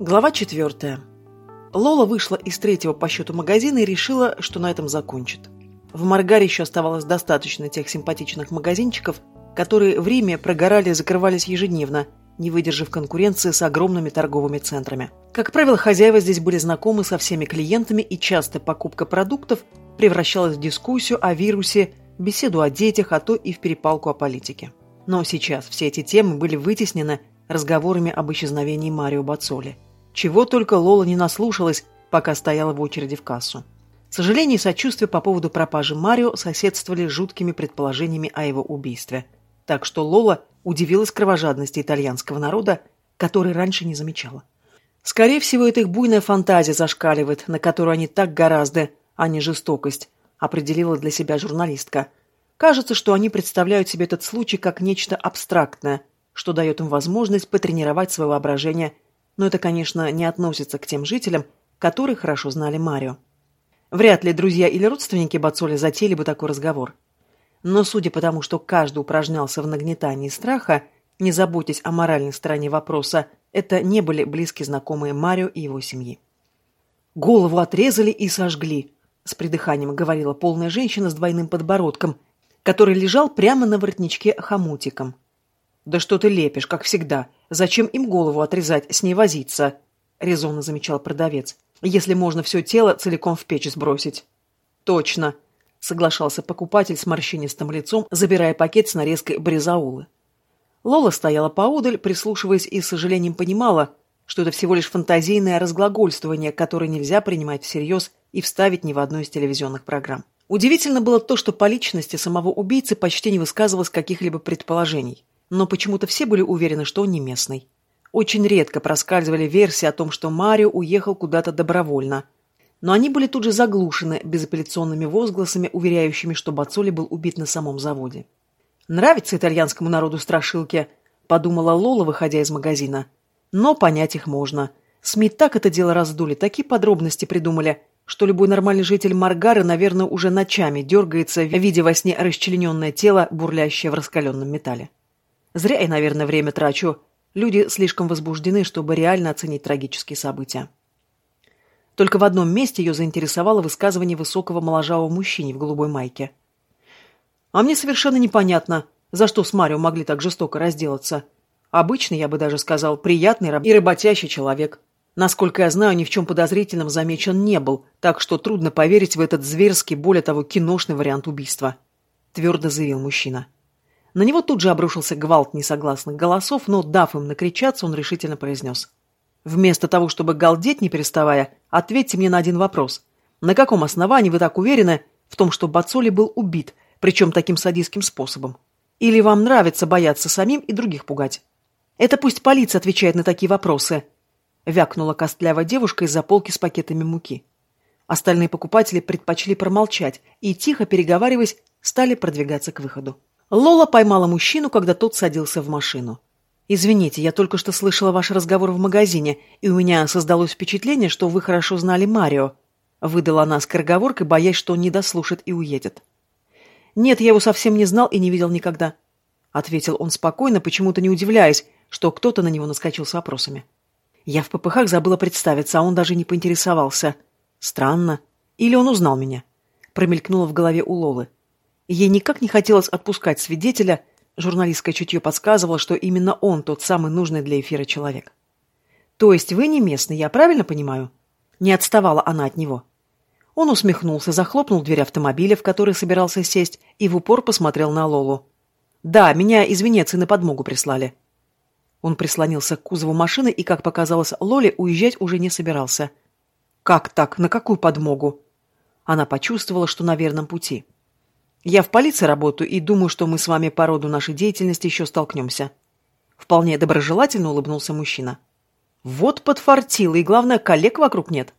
Глава четвертая. Лола вышла из третьего по счету магазина и решила, что на этом закончит. В Маргаре еще оставалось достаточно тех симпатичных магазинчиков, которые в Риме прогорали и закрывались ежедневно, не выдержав конкуренции с огромными торговыми центрами. Как правило, хозяева здесь были знакомы со всеми клиентами, и часто покупка продуктов превращалась в дискуссию о вирусе, беседу о детях, а то и в перепалку о политике. Но сейчас все эти темы были вытеснены разговорами об исчезновении Марио Бацоли – чего только Лола не наслушалась, пока стояла в очереди в кассу. Сожаление и сочувствие по поводу пропажи Марио соседствовали с жуткими предположениями о его убийстве. Так что Лола удивилась кровожадности итальянского народа, который раньше не замечала. Скорее всего, это их буйная фантазия зашкаливает, на которую они так гораздо, а не жестокость, определила для себя журналистка. Кажется, что они представляют себе этот случай как нечто абстрактное, что дает им возможность потренировать свое воображение – но это, конечно, не относится к тем жителям, которые хорошо знали Марио. Вряд ли друзья или родственники Бацоли затеяли бы такой разговор. Но судя по тому, что каждый упражнялся в нагнетании страха, не заботясь о моральной стороне вопроса, это не были близкие знакомые Марио и его семьи. «Голову отрезали и сожгли», — с придыханием говорила полная женщина с двойным подбородком, который лежал прямо на воротничке хомутиком. «Да что ты лепишь, как всегда. Зачем им голову отрезать, с ней возиться?» — резонно замечал продавец. «Если можно все тело целиком в печь сбросить». «Точно», — соглашался покупатель с морщинистым лицом, забирая пакет с нарезкой брезаулы. Лола стояла поодаль, прислушиваясь и с сожалением понимала, что это всего лишь фантазийное разглагольствование, которое нельзя принимать всерьез и вставить ни в одну из телевизионных программ. Удивительно было то, что по личности самого убийцы почти не высказывалось каких-либо предположений но почему-то все были уверены, что он не местный. Очень редко проскальзывали версии о том, что Марио уехал куда-то добровольно. Но они были тут же заглушены безапелляционными возгласами, уверяющими, что Бацоли был убит на самом заводе. «Нравится итальянскому народу страшилки», – подумала Лола, выходя из магазина. «Но понять их можно. СМИ так это дело раздули, такие подробности придумали, что любой нормальный житель Маргары, наверное, уже ночами дергается, видя во сне расчлененное тело, бурлящее в раскаленном металле. Зря я, наверное, время трачу. Люди слишком возбуждены, чтобы реально оценить трагические события. Только в одном месте ее заинтересовало высказывание высокого моложавого мужчины в голубой майке. А мне совершенно непонятно, за что с Марио могли так жестоко разделаться. Обычный, я бы даже сказал, приятный и работящий человек. Насколько я знаю, ни в чем подозрительном замечен не был, так что трудно поверить в этот зверский, более того, киношный вариант убийства. Твердо заявил мужчина. На него тут же обрушился гвалт несогласных голосов, но, дав им накричаться, он решительно произнес. «Вместо того, чтобы галдеть, не переставая, ответьте мне на один вопрос. На каком основании вы так уверены в том, что Бацоли был убит, причем таким садистским способом? Или вам нравится бояться самим и других пугать? Это пусть полиция отвечает на такие вопросы», — вякнула костлявая девушка из-за полки с пакетами муки. Остальные покупатели предпочли промолчать и, тихо переговариваясь, стали продвигаться к выходу. Лола поймала мужчину, когда тот садился в машину. «Извините, я только что слышала ваш разговор в магазине, и у меня создалось впечатление, что вы хорошо знали Марио», выдала она скороговоркой, боясь, что он не дослушает и уедет. «Нет, я его совсем не знал и не видел никогда», ответил он спокойно, почему-то не удивляясь, что кто-то на него наскочил с вопросами. Я в попыхах забыла представиться, а он даже не поинтересовался. Странно. Или он узнал меня? Промелькнуло в голове у Лолы. Ей никак не хотелось отпускать свидетеля, журналистское чутье подсказывало, что именно он тот самый нужный для эфира человек. «То есть вы не местный, я правильно понимаю?» Не отставала она от него. Он усмехнулся, захлопнул дверь автомобиля, в который собирался сесть, и в упор посмотрел на Лолу. «Да, меня из Венеции на подмогу прислали». Он прислонился к кузову машины и, как показалось Лоле, уезжать уже не собирался. «Как так? На какую подмогу?» Она почувствовала, что на верном пути. Я в полиции работаю и думаю, что мы с вами по роду нашей деятельности еще столкнемся. Вполне доброжелательно улыбнулся мужчина. Вот подфартило, и главное, коллег вокруг нет.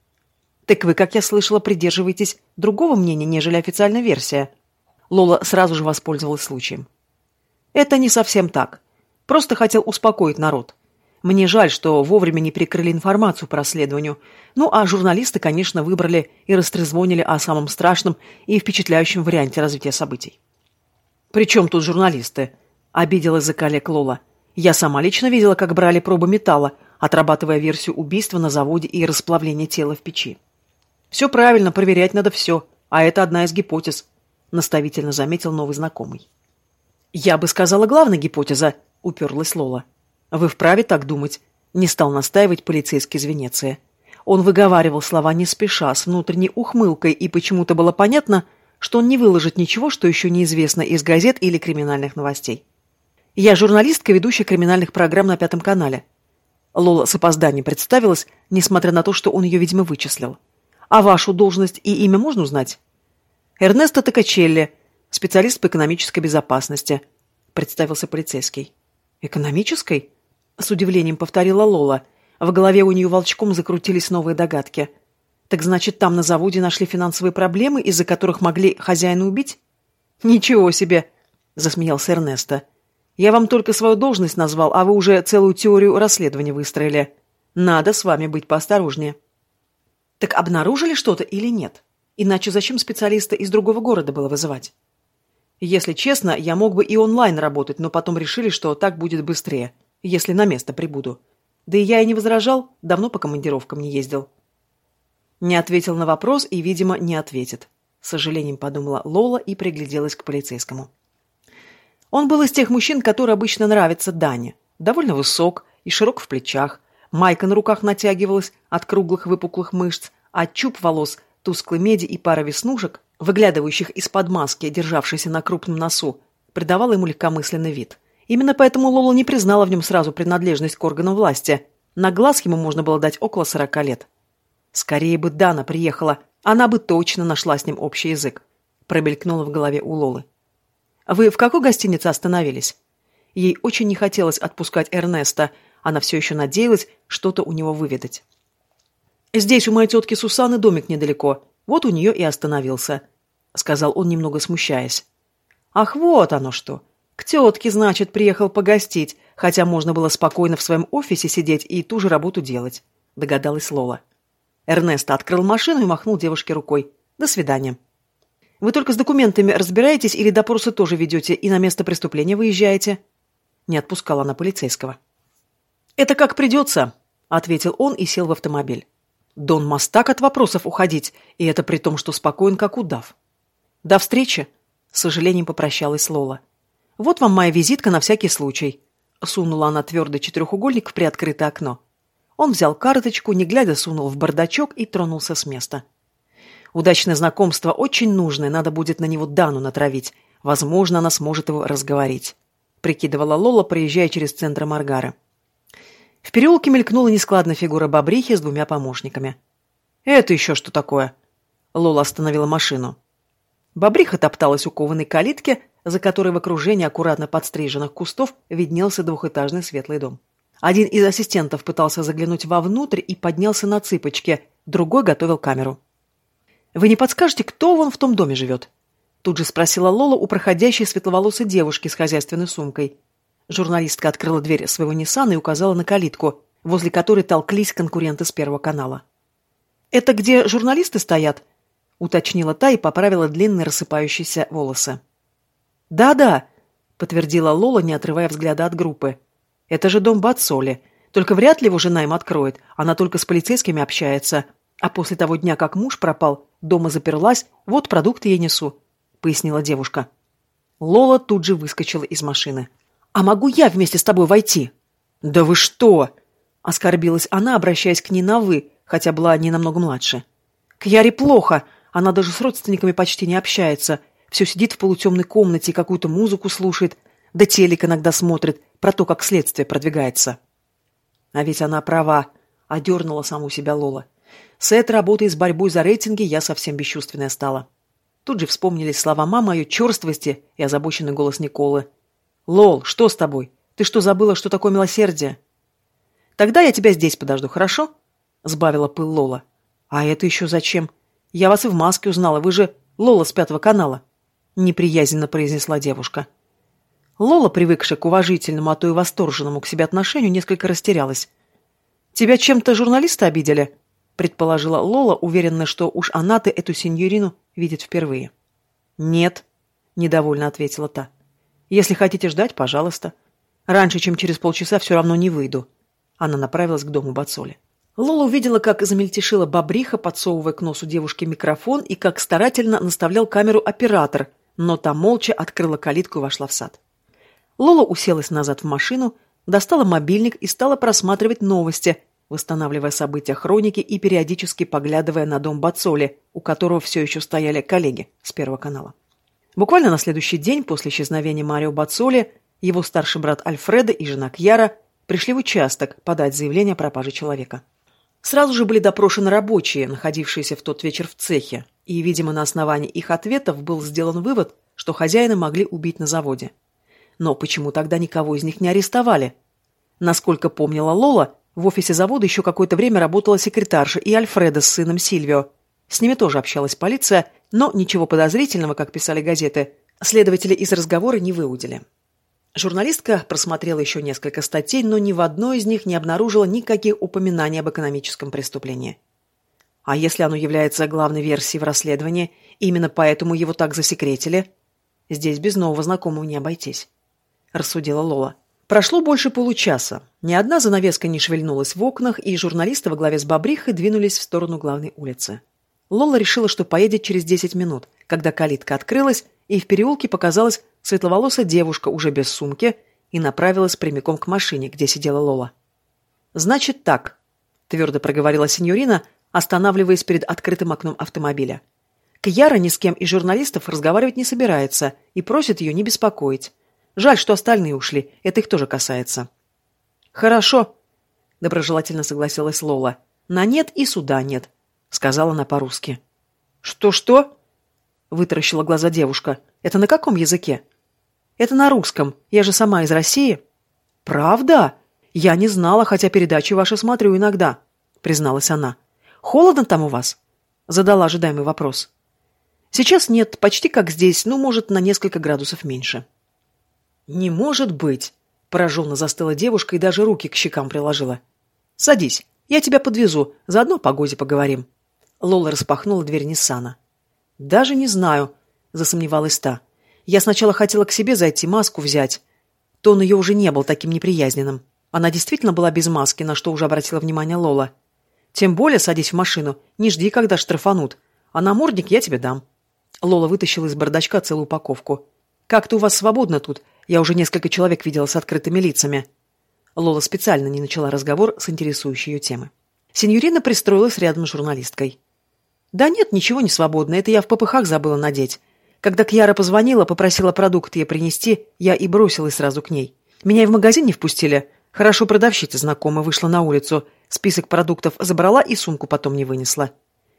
Так вы, как я слышала, придерживаетесь другого мнения, нежели официальная версия. Лола сразу же воспользовалась случаем. Это не совсем так. Просто хотел успокоить народ. Мне жаль, что вовремя не прикрыли информацию по расследованию. Ну, а журналисты, конечно, выбрали и растрезвонили о самом страшном и впечатляющем варианте развития событий. «При чем тут журналисты?» – обиделась за коллег Лола. «Я сама лично видела, как брали пробы металла, отрабатывая версию убийства на заводе и расплавления тела в печи. «Все правильно, проверять надо все, а это одна из гипотез», — наставительно заметил новый знакомый. «Я бы сказала, главная гипотеза», — уперлась Лола. «Вы вправе так думать», — не стал настаивать полицейский из Венеции. Он выговаривал слова не спеша, с внутренней ухмылкой, и почему-то было понятно, что он не выложит ничего, что еще неизвестно из газет или криминальных новостей. «Я журналистка, ведущая криминальных программ на Пятом канале». Лола с опозданием представилась, несмотря на то, что он ее, видимо, вычислил. «А вашу должность и имя можно узнать?» «Эрнесто Токачелли, специалист по экономической безопасности», — представился полицейский. «Экономической?» — с удивлением повторила Лола. В голове у нее волчком закрутились новые догадки. «Так значит, там на заводе нашли финансовые проблемы, из-за которых могли хозяина убить?» «Ничего себе!» — засмеялся Эрнесто. «Я вам только свою должность назвал, а вы уже целую теорию расследования выстроили. Надо с вами быть поосторожнее». «Так обнаружили что-то или нет? Иначе зачем специалиста из другого города было вызывать?» Если честно, я мог бы и онлайн работать, но потом решили, что так будет быстрее, если на место прибуду. Да и я и не возражал, давно по командировкам не ездил. Не ответил на вопрос и, видимо, не ответит. С сожалением подумала Лола и пригляделась к полицейскому. Он был из тех мужчин, которые обычно нравятся Дане. Довольно высок и широк в плечах. Майка на руках натягивалась от круглых выпуклых мышц, а чуб волос, тусклой меди и пара веснушек выглядывающих из-под маски, державшейся на крупном носу, придавала ему легкомысленный вид. Именно поэтому Лола не признала в нем сразу принадлежность к органам власти. На глаз ему можно было дать около сорока лет. Скорее бы Дана приехала, она бы точно нашла с ним общий язык. Пробелькнула в голове у Лолы. «Вы в какой гостинице остановились?» Ей очень не хотелось отпускать Эрнеста, она все еще надеялась что-то у него выведать. «Здесь у моей тетки Сусаны домик недалеко. Вот у нее и остановился. — сказал он, немного смущаясь. «Ах, вот оно что! К тетке, значит, приехал погостить, хотя можно было спокойно в своем офисе сидеть и ту же работу делать», — догадалась Лола. Эрнест открыл машину и махнул девушке рукой. «До свидания». «Вы только с документами разбираетесь или допросы тоже ведете и на место преступления выезжаете?» Не отпускала она полицейского. «Это как придется», — ответил он и сел в автомобиль. Дон Мастак от вопросов уходить, и это при том, что спокоен, как удав. «До встречи!» — с сожалением попрощалась Лола. «Вот вам моя визитка на всякий случай». Сунула она твердый четырехугольник в приоткрытое окно. Он взял карточку, не глядя сунул в бардачок и тронулся с места. Удачное знакомство очень нужное, надо будет на него Дану натравить. Возможно, она сможет его разговорить. Прикидывала Лола, проезжая через центр Маргара. В переулке мелькнула нескладная фигура бобрихи с двумя помощниками. «Это еще что такое?» Лола остановила машину. Бобриха топталась у кованой калитки, за которой в окружении аккуратно подстриженных кустов виднелся двухэтажный светлый дом. Один из ассистентов пытался заглянуть вовнутрь и поднялся на цыпочки, другой готовил камеру. «Вы не подскажете, кто вон в том доме живет?» Тут же спросила Лола у проходящей светловолосой девушки с хозяйственной сумкой. Журналистка открыла дверь своего Ниссана и указала на калитку, возле которой толклись конкуренты с Первого канала. «Это где журналисты стоят?» Уточнила та и поправила длинные рассыпающиеся волосы. «Да-да», — подтвердила Лола, не отрывая взгляда от группы. «Это же дом Бацоли. Только вряд ли его жена им откроет. Она только с полицейскими общается. А после того дня, как муж пропал, дома заперлась, вот продукты я несу», — пояснила девушка. Лола тут же выскочила из машины. «А могу я вместе с тобой войти?» «Да вы что!» — оскорбилась она, обращаясь к ней на «вы», хотя была не намного младше. «К Яре плохо. Она даже с родственниками почти не общается. Все сидит в полутемной комнате, какую-то музыку слушает, да телек иногда смотрит про то, как следствие продвигается. А ведь она права, одернула саму себя Лола. С этой работой с борьбой за рейтинги я совсем бесчувственная стала. Тут же вспомнились слова мамы о ее черствости и озабоченный голос Николы. «Лол, что с тобой? Ты что, забыла, что такое милосердие?» «Тогда я тебя здесь подожду, хорошо?» — сбавила пыл Лола. «А это еще зачем?» Я вас и в маске узнала. Вы же Лола с Пятого канала», — неприязненно произнесла девушка. Лола, привыкшая к уважительному, а то и восторженному к себе отношению, несколько растерялась. «Тебя чем-то журналисты обидели?» — предположила Лола, уверенная, что уж она-то эту сеньорину видит впервые. «Нет», — недовольно ответила та. «Если хотите ждать, пожалуйста. Раньше, чем через полчаса, все равно не выйду. Она направилась к дому Бацоли. Лола увидела, как замельтешила бобриха, подсовывая к носу девушки микрофон, и как старательно наставлял камеру оператор, но та молча открыла калитку и вошла в сад. Лола уселась назад в машину, достала мобильник и стала просматривать новости, восстанавливая события хроники и периодически поглядывая на дом Бацоли, у которого все еще стояли коллеги с Первого канала. Буквально на следующий день после исчезновения Марио Бацоли его старший брат Альфреда и жена Кьяра пришли в участок подать заявление о пропаже человека. Сразу же были допрошены рабочие, находившиеся в тот вечер в цехе, и, видимо, на основании их ответов был сделан вывод, что хозяина могли убить на заводе. Но почему тогда никого из них не арестовали? Насколько помнила Лола, в офисе завода еще какое-то время работала секретарша и Альфреда с сыном Сильвио. С ними тоже общалась полиция, но ничего подозрительного, как писали газеты, следователи из разговора не выудили. Журналистка просмотрела еще несколько статей, но ни в одной из них не обнаружила никаких упоминаний об экономическом преступлении. А если оно является главной версией в расследовании, именно поэтому его так засекретили? Здесь без нового знакомого не обойтись. Рассудила Лола. Прошло больше получаса. Ни одна занавеска не шевельнулась в окнах, и журналисты во главе с Бобрихой двинулись в сторону главной улицы. Лола решила, что поедет через 10 минут, когда калитка открылась, и в переулке показалась светловолосая девушка уже без сумки и направилась прямиком к машине, где сидела Лола. «Значит так», — твердо проговорила сеньорина, останавливаясь перед открытым окном автомобиля. Кьяра ни с кем из журналистов разговаривать не собирается и просит ее не беспокоить. Жаль, что остальные ушли, это их тоже касается. «Хорошо», — доброжелательно согласилась Лола. «На нет и суда нет», — сказала она по-русски. «Что-что?» Вытаращила глаза девушка. «Это на каком языке?» «Это на русском. Я же сама из России». «Правда? Я не знала, хотя передачи ваши смотрю иногда», — призналась она. «Холодно там у вас?» — задала ожидаемый вопрос. «Сейчас нет, почти как здесь, ну, может, на несколько градусов меньше». «Не может быть!» — пораженно застыла девушка и даже руки к щекам приложила. «Садись, я тебя подвезу, заодно о погоде поговорим». Лола распахнула дверь Ниссана. «Даже не знаю», — засомневалась та. «Я сначала хотела к себе зайти, маску взять. Тон ее уже не был таким неприязненным. Она действительно была без маски, на что уже обратила внимание Лола. Тем более садись в машину, не жди, когда штрафанут. А намордник я тебе дам». Лола вытащила из бардачка целую упаковку. «Как-то у вас свободно тут. Я уже несколько человек видела с открытыми лицами». Лола специально не начала разговор с интересующей ее темы. Синьорина пристроилась рядом с журналисткой. «Да нет, ничего не свободно, это я в попыхах забыла надеть. Когда Кьяра позвонила, попросила продукты ей принести, я и бросилась сразу к ней. Меня и в магазин не впустили. Хорошо продавщица знакомая вышла на улицу, список продуктов забрала и сумку потом не вынесла.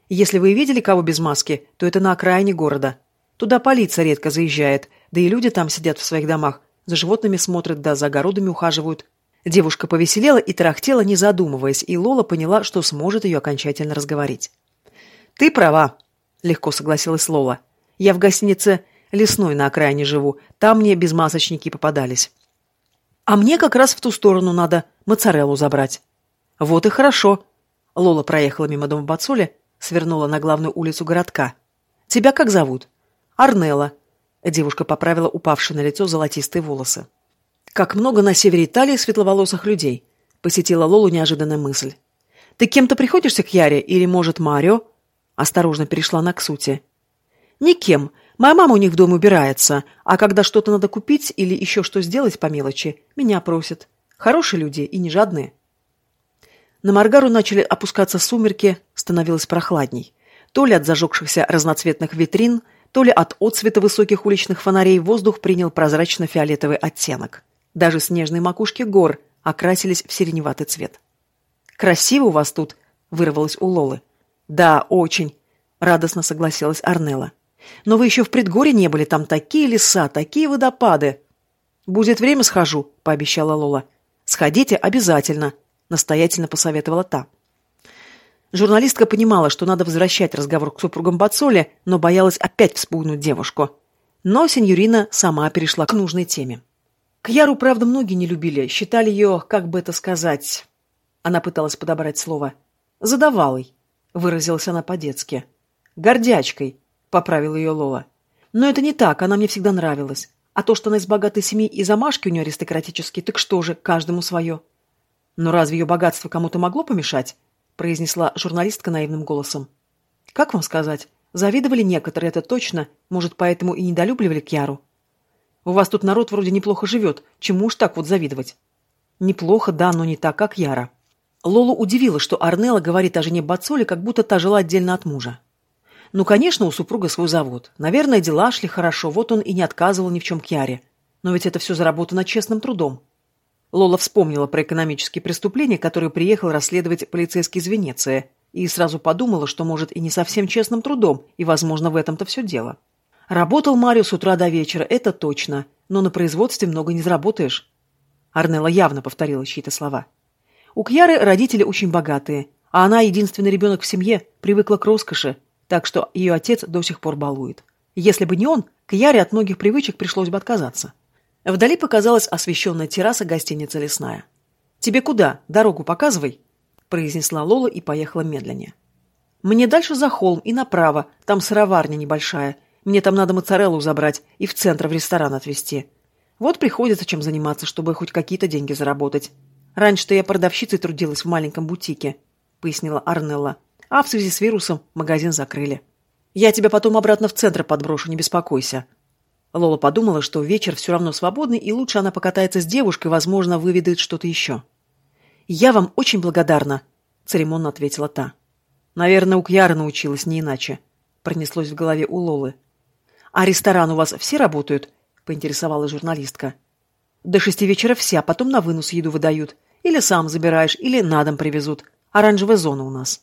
Если вы видели кого без маски, то это на окраине города. Туда полиция редко заезжает, да и люди там сидят в своих домах, за животными смотрят, да за огородами ухаживают. Девушка повеселела и тарахтела, не задумываясь, и Лола поняла, что сможет ее окончательно разговорить. «Ты права», — легко согласилась Лола. «Я в гостинице «Лесной» на окраине живу. Там мне безмасочники попадались. А мне как раз в ту сторону надо моцареллу забрать». «Вот и хорошо». Лола проехала мимо дома Бацоли, свернула на главную улицу городка. «Тебя как зовут?» «Арнелла». Девушка поправила упавшие на лицо золотистые волосы. «Как много на севере Италии светловолосых людей», — посетила Лолу неожиданная мысль. «Ты кем-то приходишься к Яре или, может, Марио?» Осторожно перешла она к сути. «Никем. Моя мама у них в доме убирается, а когда что-то надо купить или еще что сделать по мелочи, меня просят. Хорошие люди и не жадные». На Маргару начали опускаться сумерки, становилось прохладней. То ли от зажегшихся разноцветных витрин, то ли от отцвета высоких уличных фонарей воздух принял прозрачно-фиолетовый оттенок. Даже снежные макушки гор окрасились в сиреневатый цвет. «Красиво у вас тут», — вырвалось у Лолы. «Да, очень», — радостно согласилась Арнелла. «Но вы еще в предгоре не были, там такие леса, такие водопады». «Будет время, схожу», — пообещала Лола. «Сходите обязательно», — настоятельно посоветовала та. Журналистка понимала, что надо возвращать разговор к супругам Бацоли, но боялась опять вспугнуть девушку. Но сеньорина сама перешла к нужной теме. Кьяру, правда, многие не любили, считали ее, как бы это сказать... Она пыталась подобрать слово. «Задавалой». — выразилась она по-детски. «Гордячкой», — поправила ее Лола. «Но это не так, она мне всегда нравилась. А то, что она из богатой семьи и замашки у нее аристократические, так что же, каждому свое». Но разве ее богатство кому-то могло помешать? произнесла журналистка наивным голосом. Как вам сказать? Завидовали некоторые, это точно. Может, поэтому и недолюбливали Кьяру. У вас тут народ вроде неплохо живет. Чему уж так вот завидовать? Неплохо, да, но не так, как Яра. Лолу удивило, что Арнелла говорит о жене Бацоли, как будто та жила отдельно от мужа. Ну, конечно, у супруга свой завод. Наверное, дела шли хорошо, вот он и не отказывал ни в чем Кьяре. Но ведь это все заработано честным трудом. Лола вспомнила про экономические преступления, которые приехал расследовать полицейский из Венеции, и сразу подумала, что, может, и не совсем честным трудом, и, возможно, в этом-то все дело. Работал Марио с утра до вечера, это точно, но на производстве много не заработаешь. Арнелла явно повторила чьи-то слова. У Кьяры родители очень богатые, а она единственный ребенок в семье, привыкла к роскоши, так что ее отец до сих пор балует. Если бы не он, к Яре от многих привычек пришлось бы отказаться. Вдали показалась освещенная терраса гостиницы «Лесная». «Тебе куда? Дорогу показывай», — произнесла Лола и поехала медленнее. «Мне дальше за холм и направо, там сыроварня небольшая. Мне там надо моцареллу забрать и в центр в ресторан отвезти. Вот приходится чем заниматься, чтобы хоть какие-то деньги заработать. Раньше-то я продавщицей трудилась в маленьком бутике», — пояснила Арнелла. «А в связи с вирусом магазин закрыли. Я тебя потом обратно в центр подброшу, не беспокойся», Лола подумала, что вечер все равно свободный, и лучше она покатается с девушкой, возможно, выведает что-то еще. «Я вам очень благодарна», — церемонно ответила та. «Наверное, у Кьяры научилась, не иначе», — пронеслось в голове у Лолы. «А ресторан у вас все работают?» — поинтересовалась журналистка. «До шести вечера все, а потом на вынос еду выдают. Или сам забираешь, или на дом привезут. Оранжевая зона у нас».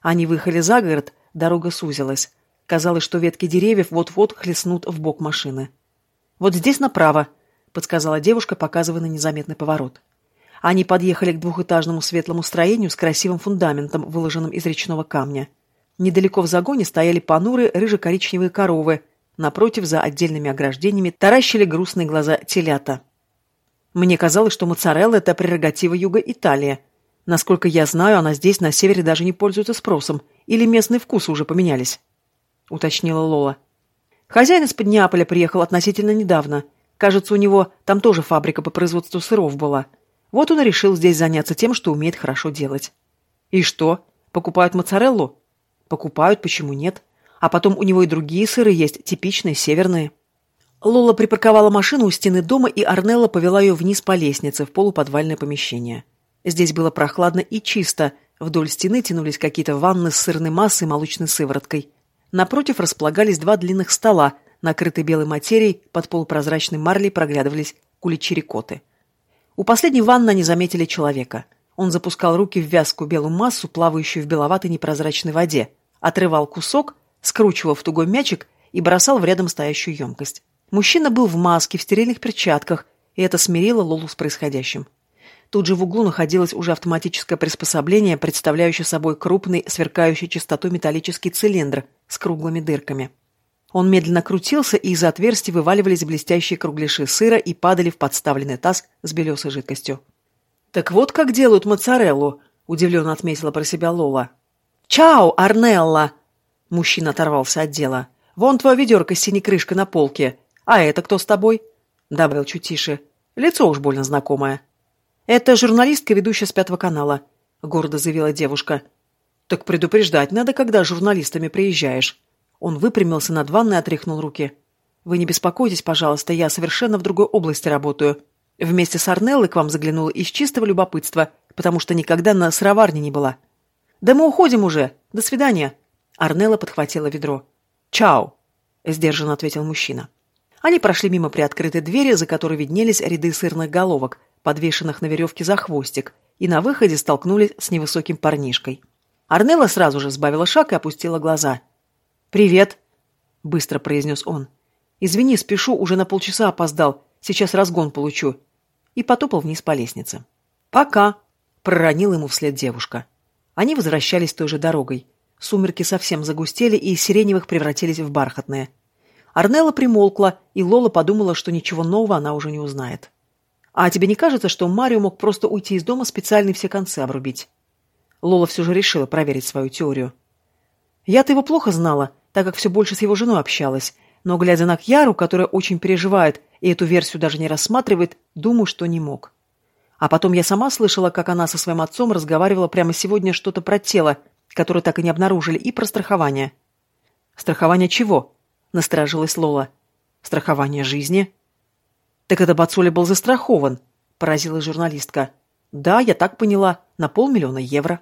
Они выехали за город, дорога сузилась. Казалось, что ветки деревьев вот-вот хлестнут в бок машины. «Вот здесь направо», — подсказала девушка, показывая на незаметный поворот. Они подъехали к двухэтажному светлому строению с красивым фундаментом, выложенным из речного камня. Недалеко в загоне стояли понурые рыже-коричневые коровы. Напротив, за отдельными ограждениями, таращили грустные глаза телята. Мне казалось, что моцарелла – это прерогатива юга Италии. Насколько я знаю, она здесь, на севере, даже не пользуется спросом. Или местные вкусы уже поменялись уточнила Лола. Хозяин из-под Неаполя приехал относительно недавно. Кажется, у него там тоже фабрика по производству сыров была. Вот он и решил здесь заняться тем, что умеет хорошо делать. И что? Покупают моцареллу? Покупают, почему нет? А потом у него и другие сыры есть, типичные, северные. Лола припарковала машину у стены дома, и Арнелла повела ее вниз по лестнице в полуподвальное помещение. Здесь было прохладно и чисто. Вдоль стены тянулись какие-то ванны с сырной массой и молочной сывороткой. Напротив располагались два длинных стола, накрытые белой материей, под полупрозрачной марлей проглядывались куличи-рикоты. У последней ванны они заметили человека. Он запускал руки в вязкую белую массу, плавающую в беловатой непрозрачной воде, отрывал кусок, скручивал в тугой мячик и бросал в рядом стоящую емкость. Мужчина был в маске, в стерильных перчатках, и это смирило Лолу с происходящим. Тут же в углу находилось уже автоматическое приспособление, представляющее собой крупный, сверкающий чистотой металлический цилиндр с круглыми дырками. Он медленно крутился, и из отверстий вываливались блестящие кругляши сыра и падали в подставленный таз с белесой жидкостью. «Так вот как делают моцареллу», — удивленно отметила про себя Лола. «Чао, Арнелла!» Мужчина оторвался от дела. «Вон твое ведерко с синей крышкой на полке. А это кто с тобой?» Добавил чуть тише. «Лицо уж больно знакомое». «Это журналистка, ведущая с Пятого канала», — гордо заявила девушка. «Так предупреждать надо, когда журналистами приезжаешь». Он выпрямился над ванной и отряхнул руки. «Вы не беспокойтесь, пожалуйста, я совершенно в другой области работаю. Вместе с Арнеллой к вам заглянула из чистого любопытства, потому что никогда на сыроварне не была». «Да мы уходим уже. До свидания». Арнелла подхватила ведро. «Чао», — сдержанно ответил мужчина. Они прошли мимо приоткрытой двери, за которой виднелись ряды сырных головок — подвешенных на веревке за хвостик, и на выходе столкнулись с невысоким парнишкой. Арнелла сразу же сбавила шаг и опустила глаза. «Привет!» — быстро произнес он. «Извини, спешу, уже на полчаса опоздал. Сейчас разгон получу». И потопал вниз по лестнице. «Пока!» — проронила ему вслед девушка. Они возвращались той же дорогой. Сумерки совсем загустели и из сиреневых превратились в бархатные. Арнелла примолкла, и Лола подумала, что ничего нового она уже не узнает. А тебе не кажется, что Марио мог просто уйти из дома специально все концы обрубить? Лола все же решила проверить свою теорию. Я-то его плохо знала, так как все больше с его женой общалась, но, глядя на Кьяру, которая очень переживает и эту версию даже не рассматривает, думаю, что не мог. А потом я сама слышала, как она со своим отцом разговаривала прямо сегодня что-то про тело, которое так и не обнаружили, и про страхование. «Страхование чего?» – насторожилась Лола. «Страхование жизни». «Так это Бацоли был застрахован», – поразилась журналистка. «Да, я так поняла, на полмиллиона евро».